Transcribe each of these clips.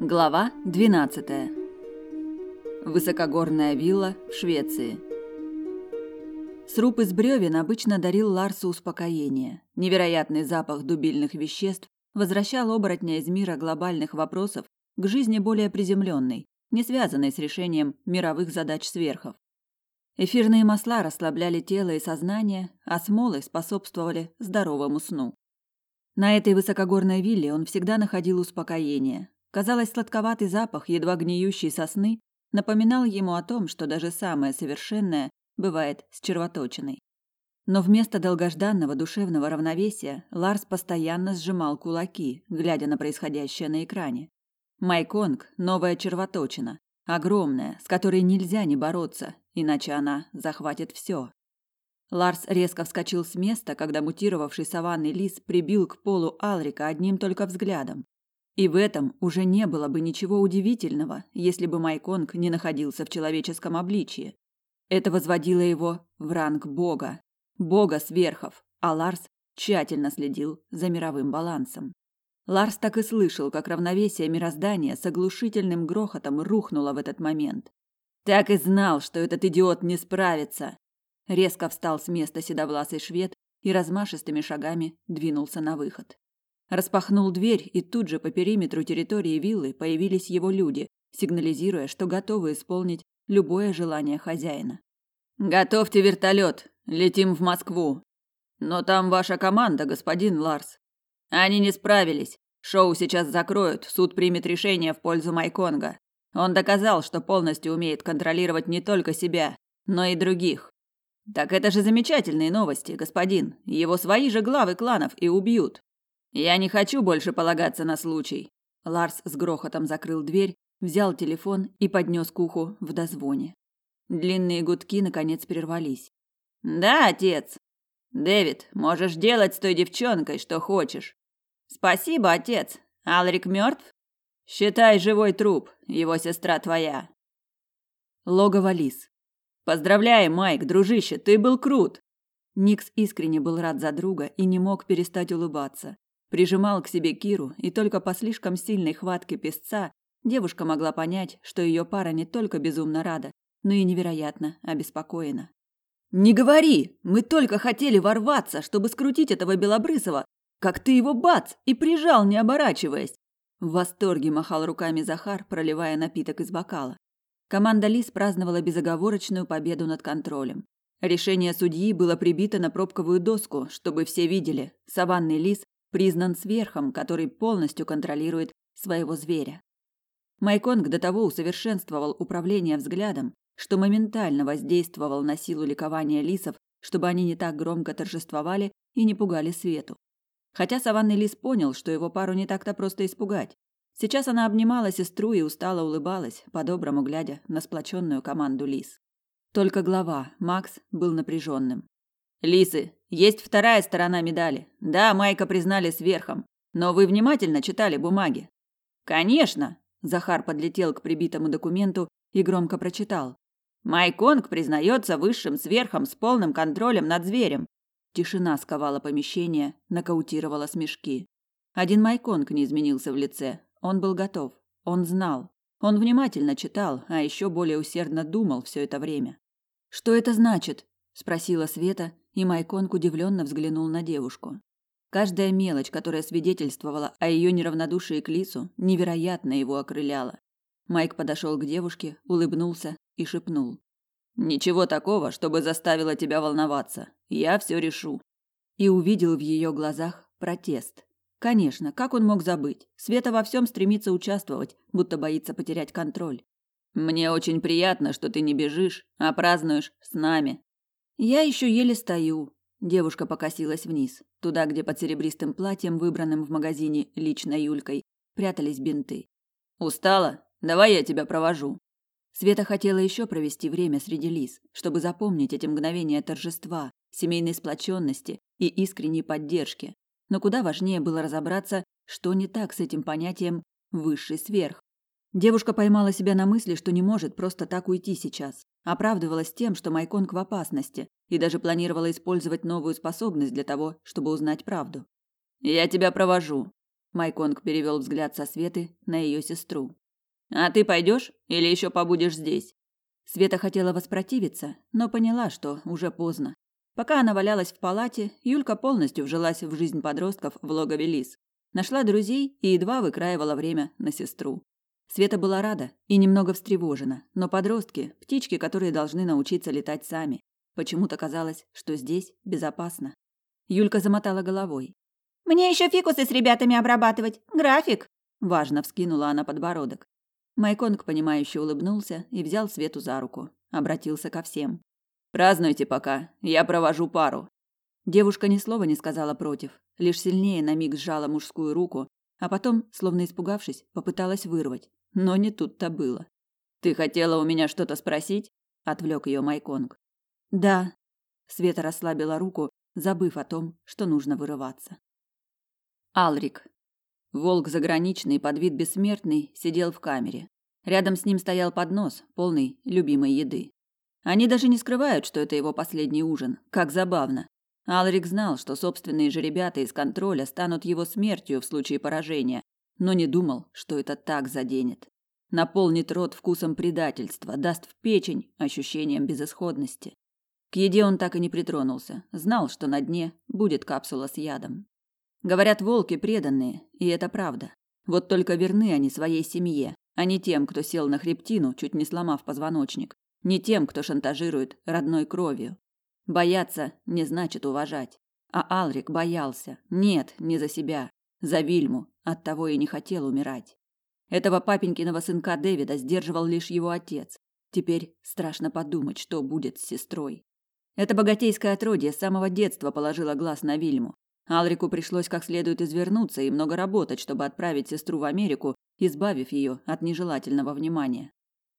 Глава 12. Высокогорная вилла в Швеции. Сруб из бревен обычно дарил Ларсу успокоение. Невероятный запах дубильных веществ возвращал оборотня из мира глобальных вопросов к жизни более приземленной, не связанной с решением мировых задач сверхов. Эфирные масла расслабляли тело и сознание, а смолы способствовали здоровому сну. На этой высокогорной вилле он всегда находил успокоение, Казалось, сладковатый запах едва гниющей сосны напоминал ему о том, что даже самое совершенное бывает с червоточиной. Но вместо долгожданного душевного равновесия Ларс постоянно сжимал кулаки, глядя на происходящее на экране. Майконг – новая червоточина, огромная, с которой нельзя не бороться, иначе она захватит все. Ларс резко вскочил с места, когда мутировавший саванный лис прибил к полу Алрика одним только взглядом. И в этом уже не было бы ничего удивительного, если бы Майконг не находился в человеческом обличье. Это возводило его в ранг бога, бога сверхов, а Ларс тщательно следил за мировым балансом. Ларс так и слышал, как равновесие мироздания с оглушительным грохотом рухнуло в этот момент. Так и знал, что этот идиот не справится. Резко встал с места седовласый швед и размашистыми шагами двинулся на выход. Распахнул дверь, и тут же по периметру территории виллы появились его люди, сигнализируя, что готовы исполнить любое желание хозяина. «Готовьте вертолет, летим в Москву. Но там ваша команда, господин Ларс. Они не справились. Шоу сейчас закроют, суд примет решение в пользу Майконга. Он доказал, что полностью умеет контролировать не только себя, но и других. Так это же замечательные новости, господин. Его свои же главы кланов и убьют. Я не хочу больше полагаться на случай. Ларс с грохотом закрыл дверь, взял телефон и поднес к уху в дозвоне. Длинные гудки наконец прервались. Да, отец. Дэвид, можешь делать с той девчонкой что хочешь. Спасибо, отец. Алрик мертв? Считай живой труп. Его сестра твоя. Логово Лис. Поздравляю, Майк, дружище, ты был крут. Никс искренне был рад за друга и не мог перестать улыбаться. Прижимал к себе Киру, и только по слишком сильной хватке песца девушка могла понять, что ее пара не только безумно рада, но и невероятно обеспокоена. «Не говори! Мы только хотели ворваться, чтобы скрутить этого Белобрысова, как ты его бац и прижал, не оборачиваясь!» В восторге махал руками Захар, проливая напиток из бокала. Команда Лис праздновала безоговорочную победу над контролем. Решение судьи было прибито на пробковую доску, чтобы все видели. Саванный лис признан сверхом, который полностью контролирует своего зверя. Майконг до того усовершенствовал управление взглядом, что моментально воздействовал на силу ликования лисов, чтобы они не так громко торжествовали и не пугали свету. Хотя саванный лис понял, что его пару не так-то просто испугать. Сейчас она обнимала сестру и устало улыбалась, по-доброму глядя на сплоченную команду лис. Только глава, Макс, был напряженным. Лисы, есть вторая сторона медали. Да, Майка признали сверхом, но вы внимательно читали бумаги. Конечно, Захар подлетел к прибитому документу и громко прочитал. Майконг признается высшим сверхом с полным контролем над зверем. Тишина сковала помещение, нокаутировала смешки. Один Майконг не изменился в лице. Он был готов. Он знал. Он внимательно читал, а еще более усердно думал все это время. Что это значит? спросила Света, и Майконг удивленно взглянул на девушку. Каждая мелочь, которая свидетельствовала о ее неравнодушии к Лису, невероятно его окрыляла. Майк подошел к девушке, улыбнулся и шепнул: "Ничего такого, чтобы заставило тебя волноваться. Я все решу". И увидел в ее глазах протест. Конечно, как он мог забыть? Света во всем стремится участвовать, будто боится потерять контроль. Мне очень приятно, что ты не бежишь, а празднуешь с нами, я еще еле стою. Девушка покосилась вниз, туда, где под серебристым платьем, выбранным в магазине лично Юлькой, прятались бинты. Устала? Давай я тебя провожу. Света хотела еще провести время среди лис, чтобы запомнить эти мгновения торжества, семейной сплоченности и искренней поддержки. Но куда важнее было разобраться, что не так с этим понятием «высший сверх». Девушка поймала себя на мысли, что не может просто так уйти сейчас. Оправдывалась тем, что Майконг в опасности, и даже планировала использовать новую способность для того, чтобы узнать правду. «Я тебя провожу». Майконг перевел взгляд со Светы на ее сестру. А ты пойдешь или еще побудешь здесь? Света хотела воспротивиться, но поняла, что уже поздно. Пока она валялась в палате, Юлька полностью вжилась в жизнь подростков в логове Лис. Нашла друзей и едва выкраивала время на сестру. Света была рада и немного встревожена, но подростки – птички, которые должны научиться летать сами. Почему-то казалось, что здесь безопасно. Юлька замотала головой. «Мне еще фикусы с ребятами обрабатывать. График!» Важно вскинула она подбородок. Майконг, понимающе улыбнулся и взял Свету за руку. Обратился ко всем. «Празднуйте пока, я провожу пару». Девушка ни слова не сказала против, лишь сильнее на миг сжала мужскую руку, а потом, словно испугавшись, попыталась вырвать. Но не тут-то было. «Ты хотела у меня что-то спросить?» – отвлек ее Майконг. «Да». Света расслабила руку, забыв о том, что нужно вырываться. Алрик. Волк заграничный, под вид бессмертный, сидел в камере. Рядом с ним стоял поднос, полный любимой еды. Они даже не скрывают, что это его последний ужин. Как забавно. Алрик знал, что собственные же ребята из контроля станут его смертью в случае поражения, но не думал, что это так заденет. Наполнит рот вкусом предательства, даст в печень ощущением безысходности. К еде он так и не притронулся, знал, что на дне будет капсула с ядом. Говорят, волки преданные, и это правда. Вот только верны они своей семье, а не тем, кто сел на хребтину, чуть не сломав позвоночник, не тем, кто шантажирует родной кровью. Бояться не значит уважать. А Алрик боялся. Нет, не за себя. За Вильму. Оттого и не хотел умирать. Этого папенькиного сынка Дэвида сдерживал лишь его отец. Теперь страшно подумать, что будет с сестрой. Это богатейское отродье с самого детства положило глаз на Вильму. Алрику пришлось как следует извернуться и много работать, чтобы отправить сестру в Америку, избавив ее от нежелательного внимания.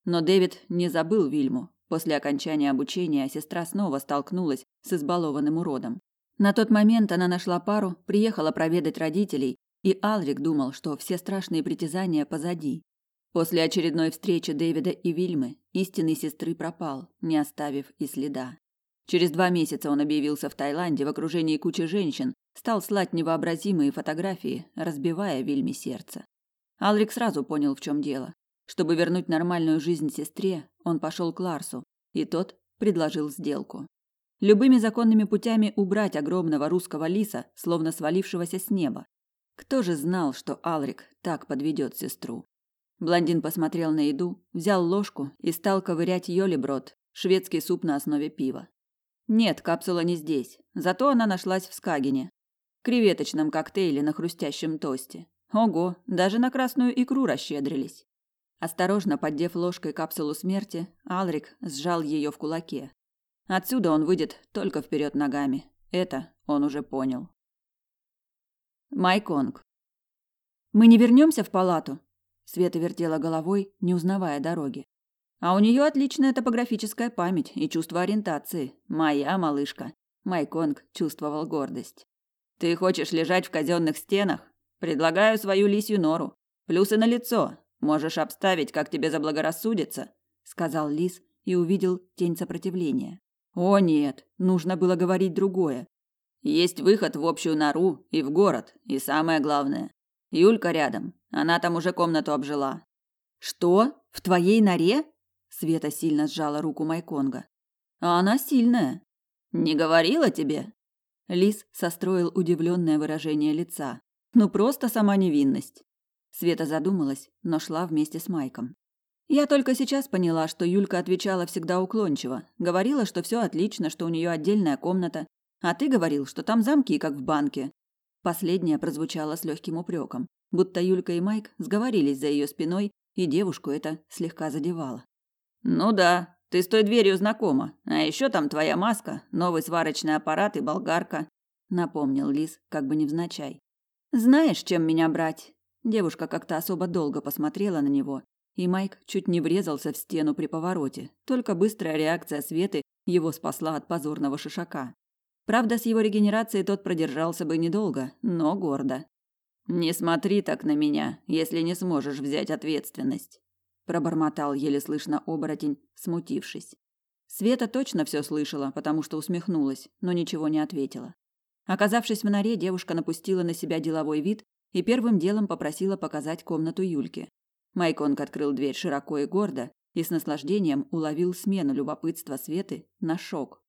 Но Дэвид не забыл Вильму. После окончания обучения сестра снова столкнулась с избалованным уродом. На тот момент она нашла пару, приехала проведать родителей, и Алрик думал, что все страшные притязания позади. После очередной встречи Дэвида и Вильмы истинной сестры пропал, не оставив и следа. Через два месяца он объявился в Таиланде в окружении кучи женщин, стал слать невообразимые фотографии, разбивая Вильме сердце. Алрик сразу понял, в чем дело. Чтобы вернуть нормальную жизнь сестре, он пошел к Ларсу, и тот предложил сделку. Любыми законными путями убрать огромного русского лиса, словно свалившегося с неба. Кто же знал, что Алрик так подведет сестру? Блондин посмотрел на еду, взял ложку и стал ковырять йолиброд, шведский суп на основе пива. Нет, капсула не здесь, зато она нашлась в Скагине, креветочном коктейле на хрустящем тосте. Ого, даже на красную икру расщедрились. Осторожно поддев ложкой капсулу смерти, Алрик сжал ее в кулаке. Отсюда он выйдет только вперед ногами. Это он уже понял. Майконг. Мы не вернемся в палату? Света вертела головой, не узнавая дороги. А у нее отличная топографическая память и чувство ориентации. Моя малышка. Майконг чувствовал гордость. Ты хочешь лежать в казенных стенах? Предлагаю свою лисью нору. Плюсы на лицо. Можешь обставить, как тебе заблагорассудится, сказал лис и увидел тень сопротивления. О нет, нужно было говорить другое. Есть выход в общую нору и в город, и самое главное, Юлька рядом. Она там уже комнату обжила. Что? В твоей норе? Света сильно сжала руку Майконга. А она сильная. Не говорила тебе? Лис состроил удивленное выражение лица. Ну просто сама невинность. Света задумалась, но шла вместе с Майком. Я только сейчас поняла, что Юлька отвечала всегда уклончиво. Говорила, что все отлично, что у нее отдельная комната. А ты говорил, что там замки, как в банке. Последнее прозвучало с легким упреком, будто Юлька и Майк сговорились за ее спиной, и девушку это слегка задевало. Ну да, ты с той дверью знакома. А еще там твоя маска, новый сварочный аппарат и болгарка, напомнил Лис, как бы невзначай. Знаешь, чем меня брать? Девушка как-то особо долго посмотрела на него, и Майк чуть не врезался в стену при повороте. Только быстрая реакция Светы его спасла от позорного шишака. Правда, с его регенерацией тот продержался бы недолго, но гордо. Не смотри так на меня, если не сможешь взять ответственность пробормотал еле слышно оборотень, смутившись. Света точно все слышала, потому что усмехнулась, но ничего не ответила. Оказавшись в норе, девушка напустила на себя деловой вид и первым делом попросила показать комнату Юльки. Майконг открыл дверь широко и гордо и с наслаждением уловил смену любопытства Светы на шок.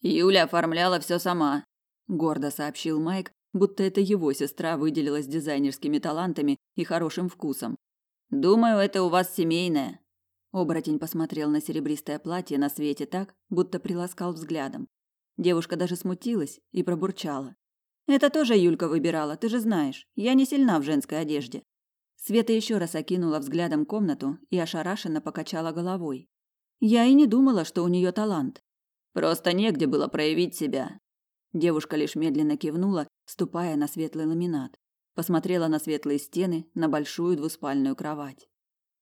«Юля оформляла все сама», – гордо сообщил Майк, будто это его сестра выделилась дизайнерскими талантами и хорошим вкусом. «Думаю, это у вас семейное». Оборотень посмотрел на серебристое платье на свете так, будто приласкал взглядом. Девушка даже смутилась и пробурчала. «Это тоже Юлька выбирала, ты же знаешь. Я не сильна в женской одежде». Света еще раз окинула взглядом комнату и ошарашенно покачала головой. Я и не думала, что у нее талант. Просто негде было проявить себя. Девушка лишь медленно кивнула, ступая на светлый ламинат. Посмотрела на светлые стены, на большую двуспальную кровать.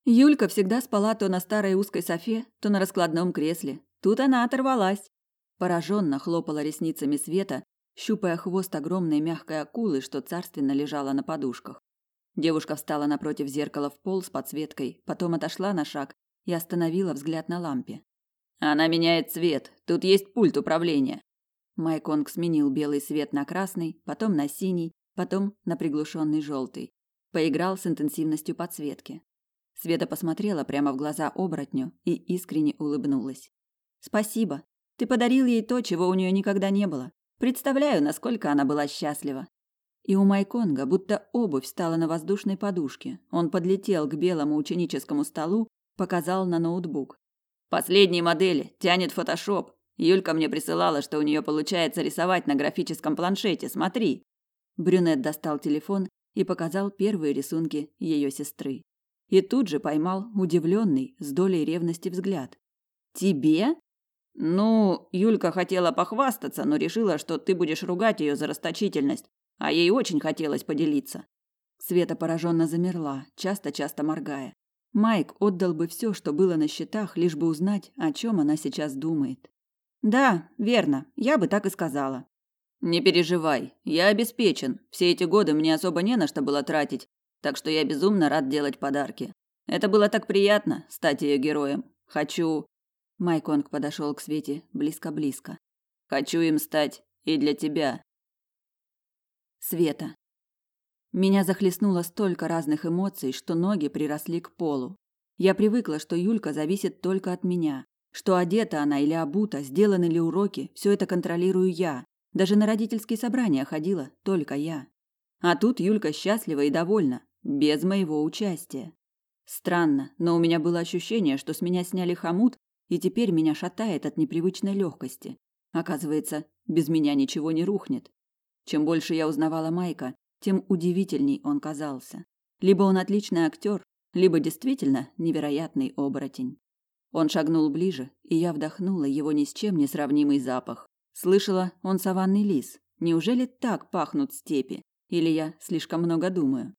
Юлька всегда спала то на старой узкой софе, то на раскладном кресле. Тут она оторвалась. Пораженно хлопала ресницами Света, щупая хвост огромной мягкой акулы, что царственно лежала на подушках. Девушка встала напротив зеркала в пол с подсветкой, потом отошла на шаг и остановила взгляд на лампе. Она меняет цвет. Тут есть пульт управления. Майконг сменил белый свет на красный, потом на синий, потом на приглушенный желтый. Поиграл с интенсивностью подсветки. Света посмотрела прямо в глаза оборотню и искренне улыбнулась. Спасибо. Ты подарил ей то, чего у нее никогда не было. Представляю, насколько она была счастлива. И у Майконга будто обувь стала на воздушной подушке. Он подлетел к белому ученическому столу, показал на ноутбук. Последние модели, тянет фотошоп. Юлька мне присылала, что у нее получается рисовать на графическом планшете. Смотри. Брюнет достал телефон и показал первые рисунки ее сестры. И тут же поймал удивленный, с долей ревности взгляд. Тебе? Ну, Юлька хотела похвастаться, но решила, что ты будешь ругать ее за расточительность а ей очень хотелось поделиться. Света пораженно замерла, часто-часто моргая. Майк отдал бы все, что было на счетах, лишь бы узнать, о чем она сейчас думает. Да, верно, я бы так и сказала. Не переживай, я обеспечен. Все эти годы мне особо не на что было тратить, так что я безумно рад делать подарки. Это было так приятно стать ее героем. Хочу. Майконг подошел к Свете близко-близко. Хочу им стать и для тебя. Света. Меня захлестнуло столько разных эмоций, что ноги приросли к полу. Я привыкла, что Юлька зависит только от меня, что одета она или обута, сделаны ли уроки, все это контролирую я. Даже на родительские собрания ходила только я. А тут Юлька счастлива и довольна, без моего участия. Странно, но у меня было ощущение, что с меня сняли хомут, и теперь меня шатает от непривычной легкости. Оказывается, без меня ничего не рухнет. Чем больше я узнавала Майка, тем удивительней он казался. Либо он отличный актер, либо действительно невероятный оборотень. Он шагнул ближе, и я вдохнула его ни с чем не сравнимый запах. Слышала, он саванный лис. Неужели так пахнут степи? Или я слишком много думаю?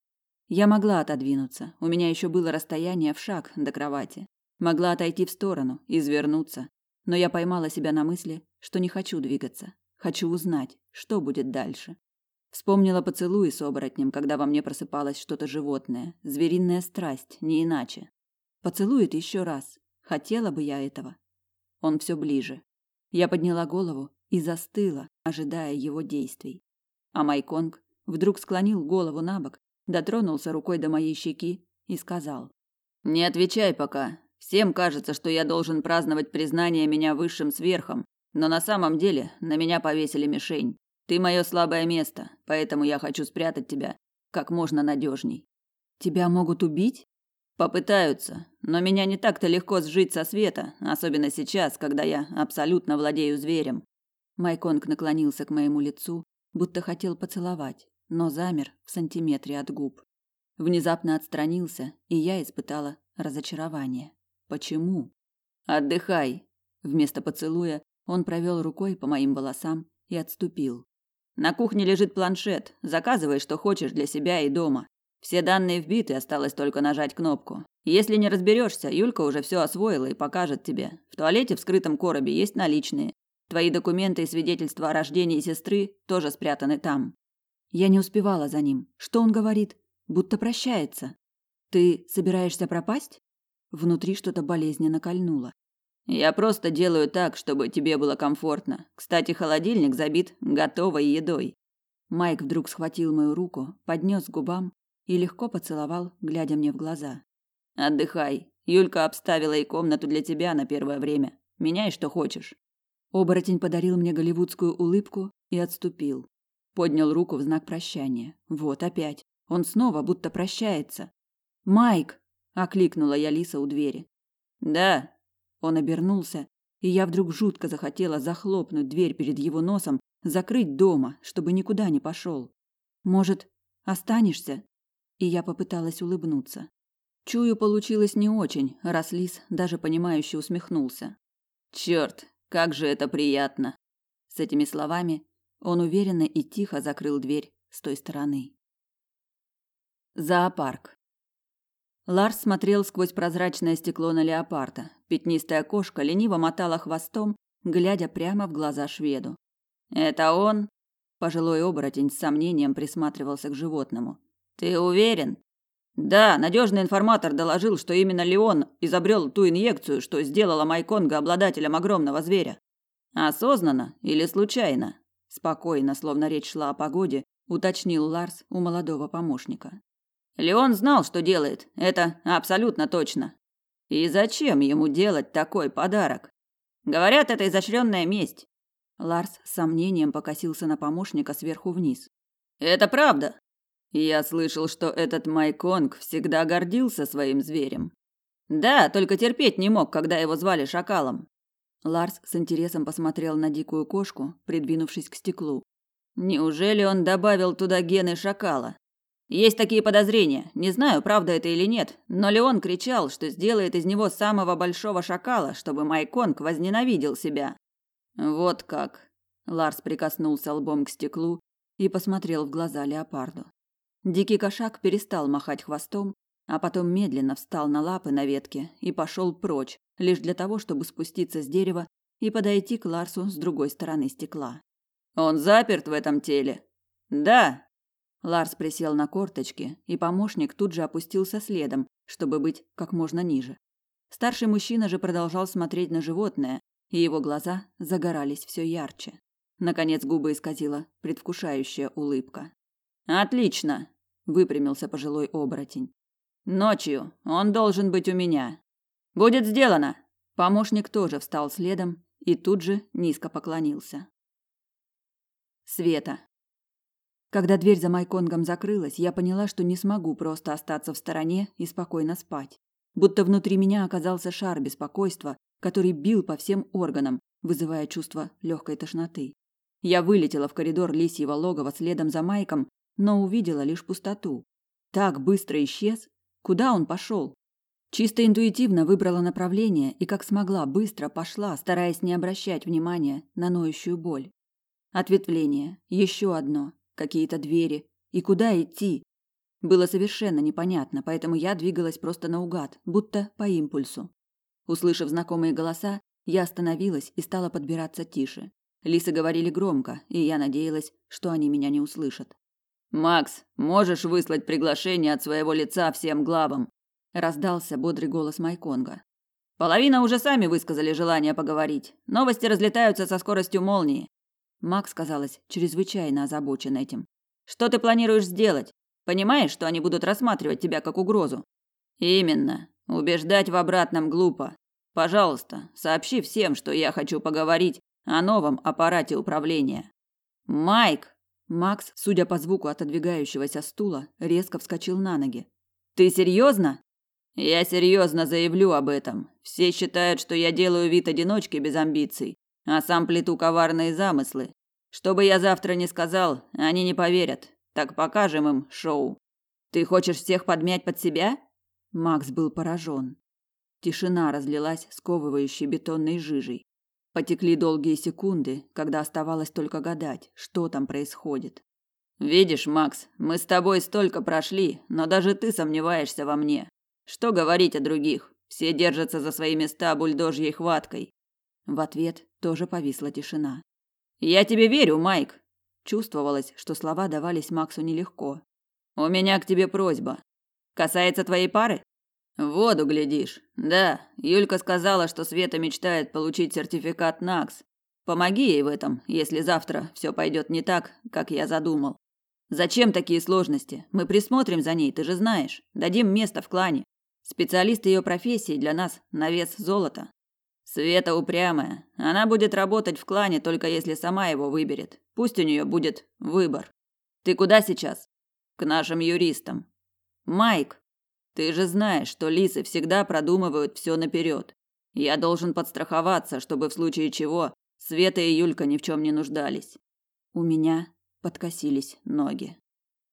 Я могла отодвинуться. У меня еще было расстояние в шаг до кровати. Могла отойти в сторону, извернуться. Но я поймала себя на мысли, что не хочу двигаться. Хочу узнать, что будет дальше. Вспомнила поцелуи с оборотнем, когда во мне просыпалось что-то животное, звериная страсть, не иначе. Поцелует еще раз. Хотела бы я этого. Он все ближе. Я подняла голову и застыла, ожидая его действий. А Майконг вдруг склонил голову на бок, дотронулся рукой до моей щеки и сказал: "Не отвечай пока. Всем кажется, что я должен праздновать признание меня высшим сверхом, но на самом деле на меня повесили мишень. Ты мое слабое место, поэтому я хочу спрятать тебя как можно надежней. Тебя могут убить? Попытаются, но меня не так-то легко сжить со света, особенно сейчас, когда я абсолютно владею зверем. Майконг наклонился к моему лицу, будто хотел поцеловать, но замер в сантиметре от губ. Внезапно отстранился, и я испытала разочарование. Почему? Отдыхай. Вместо поцелуя он провел рукой по моим волосам и отступил. На кухне лежит планшет. Заказывай, что хочешь для себя и дома. Все данные вбиты, осталось только нажать кнопку. Если не разберешься, Юлька уже все освоила и покажет тебе. В туалете в скрытом коробе есть наличные. Твои документы и свидетельства о рождении сестры тоже спрятаны там. Я не успевала за ним. Что он говорит? Будто прощается. Ты собираешься пропасть? Внутри что-то болезненно кольнуло. Я просто делаю так, чтобы тебе было комфортно. Кстати, холодильник забит готовой едой. Майк вдруг схватил мою руку, поднес к губам и легко поцеловал, глядя мне в глаза. Отдыхай. Юлька обставила и комнату для тебя на первое время. Меняй, что хочешь. Оборотень подарил мне голливудскую улыбку и отступил. Поднял руку в знак прощания. Вот опять. Он снова будто прощается. «Майк!» – окликнула я Лиса у двери. «Да». Он обернулся, и я вдруг жутко захотела захлопнуть дверь перед его носом, закрыть дома, чтобы никуда не пошел. «Может, останешься?» И я попыталась улыбнуться. Чую, получилось не очень, раз Лис даже понимающе усмехнулся. Черт, как же это приятно. С этими словами он уверенно и тихо закрыл дверь с той стороны. Зоопарк. Ларс смотрел сквозь прозрачное стекло на леопарда. Пятнистая кошка лениво мотала хвостом, глядя прямо в глаза шведу. «Это он?» Пожилой оборотень с сомнением присматривался к животному. «Ты уверен?» Да, надежный информатор доложил, что именно Леон изобрел ту инъекцию, что сделала Майконга обладателем огромного зверя. Осознанно или случайно? Спокойно, словно речь шла о погоде, уточнил Ларс у молодого помощника. Леон знал, что делает. Это абсолютно точно. И зачем ему делать такой подарок? Говорят, это изощренная месть. Ларс с сомнением покосился на помощника сверху вниз. Это правда. Я слышал, что этот Майконг всегда гордился своим зверем. Да, только терпеть не мог, когда его звали шакалом. Ларс с интересом посмотрел на дикую кошку, придвинувшись к стеклу. Неужели он добавил туда гены шакала? Есть такие подозрения. Не знаю, правда это или нет, но Леон кричал, что сделает из него самого большого шакала, чтобы Майконг возненавидел себя. Вот как. Ларс прикоснулся лбом к стеклу и посмотрел в глаза леопарду. Дикий кошак перестал махать хвостом, а потом медленно встал на лапы на ветке и пошел прочь, лишь для того, чтобы спуститься с дерева и подойти к Ларсу с другой стороны стекла. Он заперт в этом теле. Да. Ларс присел на корточки, и помощник тут же опустился следом, чтобы быть как можно ниже. Старший мужчина же продолжал смотреть на животное, и его глаза загорались все ярче. Наконец губы исказила предвкушающая улыбка. Отлично, выпрямился пожилой оборотень. Ночью он должен быть у меня. Будет сделано. Помощник тоже встал следом и тут же низко поклонился. Света. Когда дверь за Майконгом закрылась, я поняла, что не смогу просто остаться в стороне и спокойно спать. Будто внутри меня оказался шар беспокойства, который бил по всем органам, вызывая чувство легкой тошноты. Я вылетела в коридор лисьего логова следом за Майком но увидела лишь пустоту. Так быстро исчез? Куда он пошел? Чисто интуитивно выбрала направление и как смогла быстро пошла, стараясь не обращать внимания на ноющую боль. Ответвление, еще одно, какие-то двери. И куда идти? Было совершенно непонятно, поэтому я двигалась просто наугад, будто по импульсу. Услышав знакомые голоса, я остановилась и стала подбираться тише. Лисы говорили громко, и я надеялась, что они меня не услышат. Макс, можешь выслать приглашение от своего лица всем главам? раздался бодрый голос Майконга. Половина уже сами высказали желание поговорить. Новости разлетаются со скоростью молнии. Макс, казалось, чрезвычайно озабочен этим. Что ты планируешь сделать? Понимаешь, что они будут рассматривать тебя как угрозу? Именно. Убеждать в обратном глупо. Пожалуйста, сообщи всем, что я хочу поговорить о новом аппарате управления. Майк, Макс, судя по звуку отодвигающегося стула, резко вскочил на ноги. Ты серьезно? Я серьезно заявлю об этом. Все считают, что я делаю вид одиночки без амбиций, а сам плету коварные замыслы. Что бы я завтра ни сказал, они не поверят. Так покажем им шоу. Ты хочешь всех подмять под себя? Макс был поражен. Тишина разлилась сковывающей бетонной жижей. Потекли долгие секунды, когда оставалось только гадать, что там происходит. Видишь, Макс, мы с тобой столько прошли, но даже ты сомневаешься во мне. Что говорить о других? Все держатся за свои места бульдожьей хваткой. В ответ тоже повисла тишина. Я тебе верю, Майк. Чувствовалось, что слова давались Максу нелегко. У меня к тебе просьба. Касается твоей пары? В воду глядишь. Да, Юлька сказала, что Света мечтает получить сертификат НАКС. Помоги ей в этом, если завтра все пойдет не так, как я задумал. Зачем такие сложности? Мы присмотрим за ней, ты же знаешь. Дадим место в клане. Специалист ее профессии для нас на вес золота. Света упрямая. Она будет работать в клане только если сама его выберет. Пусть у нее будет выбор. Ты куда сейчас? К нашим юристам. Майк, ты же знаешь, что лисы всегда продумывают все наперед. Я должен подстраховаться, чтобы в случае чего Света и Юлька ни в чем не нуждались. У меня подкосились ноги.